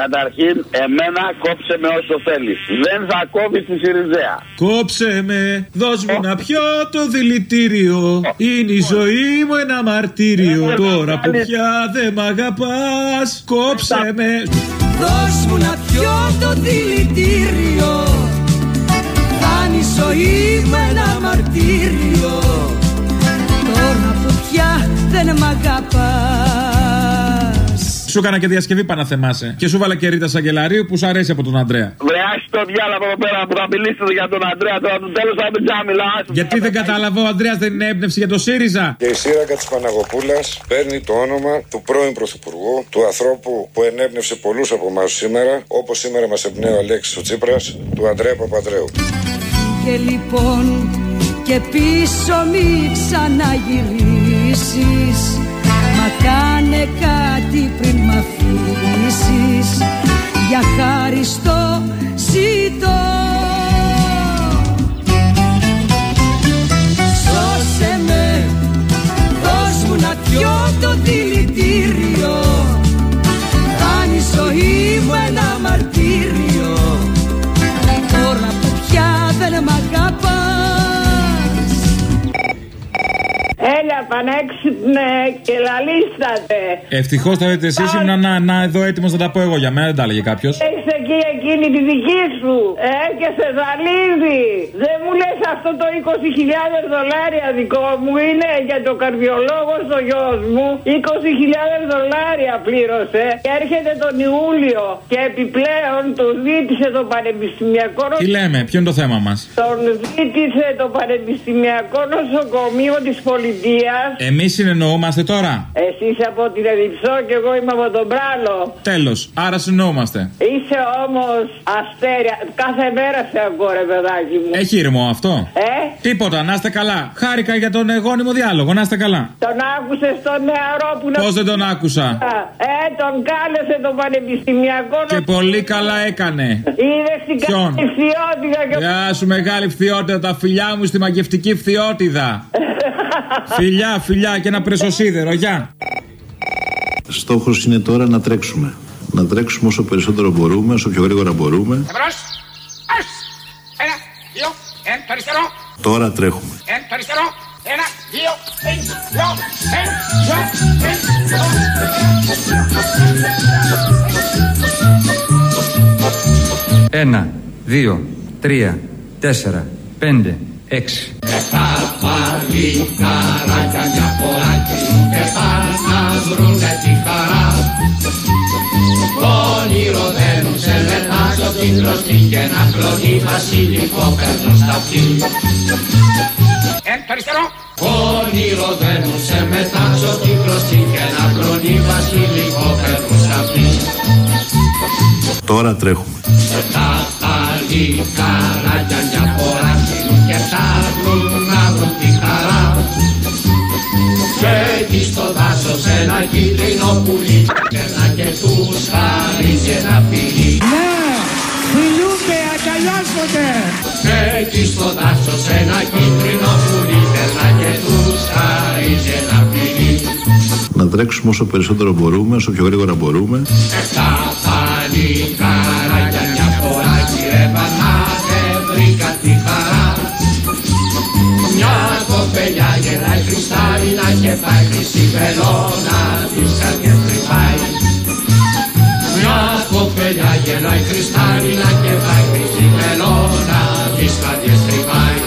Καταρχήν, εμένα κόψε με όσο θέλεις. Δεν θα κόβεις τη Σιριζέα. Κόψε με, δώσ' μου να πιω το δηλητήριο. Είναι η ζωή μου ένα μαρτύριο. Τώρα που πια δεν μ' αγαπάς, κόψε με. Δώσ' μου να πιω το δηλητήριο Θα είναι η ζωή μου ένα μαρτύριο Σου έκανα και διασκευή πάνω να θεμάσαι. Και σου βάλα και ρίτα Σαγκελαρίου που σου αρέσει από τον Αντρέα. Βρε, άσυ το διάλογο εδώ πέρα που θα μιλήσετε για τον Αντρέα τώρα του τέλου θα μην τζάμιλα. Γιατί δεν κατάλαβα ο Αντρέα δεν είναι έμπνευση για το ΣΥΡΙΖΑ. Και η σύραγγα της Παναγοπούλας παίρνει το όνομα του πρώην Πρωθυπουργού, του ανθρώπου που ενέπνευσε πολλούς από εμάς σήμερα, όπως σήμερα μας εμπνέει ο Αλέξης ο Τσίπρας, του Αντρέα Παπαντρέου. Και λοιπόν και πίσω μη ξαναγυρίσεις Μα κάνε κάτι πριν μ' αφήσεις. Για χάριστο ζητώ. Σώσε με, δώσ' μου να πιω το δηλητήριο. Θα είναι η ζωή μου ένα μαρτύριο. Τώρα που πια δεν μ' αγαπάς Έλα, πανέξυπνε και λαλίστατε. Ευτυχώς θα λέτε εσείς ήμουν να, να εδώ έτοιμος να τα πω εγώ για μένα, δεν τα έλεγε κάποιος. Έχεις εκεί εκείνη τη δική σου. Ε, και σε ζαλίζει. Δεν μου λες αυτό το 20.000 δολάρια δικό μου είναι για το καρδιολόγο στο γιος μου. 20.000 δολάρια πλήρωσε. Και έρχεται τον Ιούλιο και επιπλέον του ζήτησε το πανεπιστημιακό Τι λέμε, ποιο είναι το θέμα μας; τον ζήτησε το Πανεπιστημιακό Νοσοκομείο της Πολιτείας Εμείς συνεννοούμαστε τώρα. Εσύ είσαι από την Εδιψό και εγώ είμαι από τον Πράλο Τέλος, άρα συνεννοούμαστε. Είσαι όμως αστέρια Κάθε μέρα σε ακούω ρε παιδάκι μου Έχει ήρμο αυτό. Ε, Τίποτα, να είστε καλά. Χάρηκα για τον εγώνυμο διάλογο, να είστε καλά. τον άκουσες τον νεαρό που να... Πώς δεν τον άκουσα; Ε, τον κάλεσε το Πανεπιστημιακό Και πολύ καλά έκανε. Είδες την Ποιον; καλή φθιότητα και... Γεια σου μεγάλη φθιότητα, τα φιλιά μου στη μαγευτική φθιότητα. Φιλιά, φιλιά και ένα πρεσοσίδερο, γεια. Στόχος είναι τώρα να τρέξουμε. Να τρέξουμε όσο περισσότερο μπορούμε, όσο πιο γρήγορα μπορούμε. Εμπρός! Ας! Ένα, δύο, αριστερό. Τώρα τρέχουμε. Εν το αριστερό. Ένα, δύο, εν, δυο, εν, δυο, εν, δυο. Ένα, δύο, τρία, τέσσερα, πέντε, έξι. Τα παλικάρακια μια φορά και πάνε να βρουνε τη χαρά. Όνειρο δένουν σε λετάζω την κλωστή και ένα κλονί βασιλικό παίρνω στα αυτή. Εν το αριστερό. Όνειρο δένουν σε μετάξω την κλωστή και ένα κλονί βασιλικό παίρνω στα αυτή. Τώρα τρέχουμε. Τα παλικάρακια μια φορά και θα βρουν να βρουν τη χαρά. Και εκεί στο δάσος ένα κίτρινο πουλί Περνά και τους χαρίζει ένα φιλί Ναι, φιλούνται, αγκαλιάζονται. Και εκεί στο δάσος ένα κίτρινο πουλί Περνά και τους χαρίζει ένα φιλί Να τρέξουμε όσο περισσότερο μπορούμε, όσο πιο γρήγορα μπορούμε. Τα παλικάρακια κοπελιά γελάει κρυστάλλινα και πάει χρυσή βελόνα της καρδιές τρυπάει. Μια κοπελιά γελάει κρυστάλλινα και πάει χρυσή βελόνα της καρδιές τρυπάει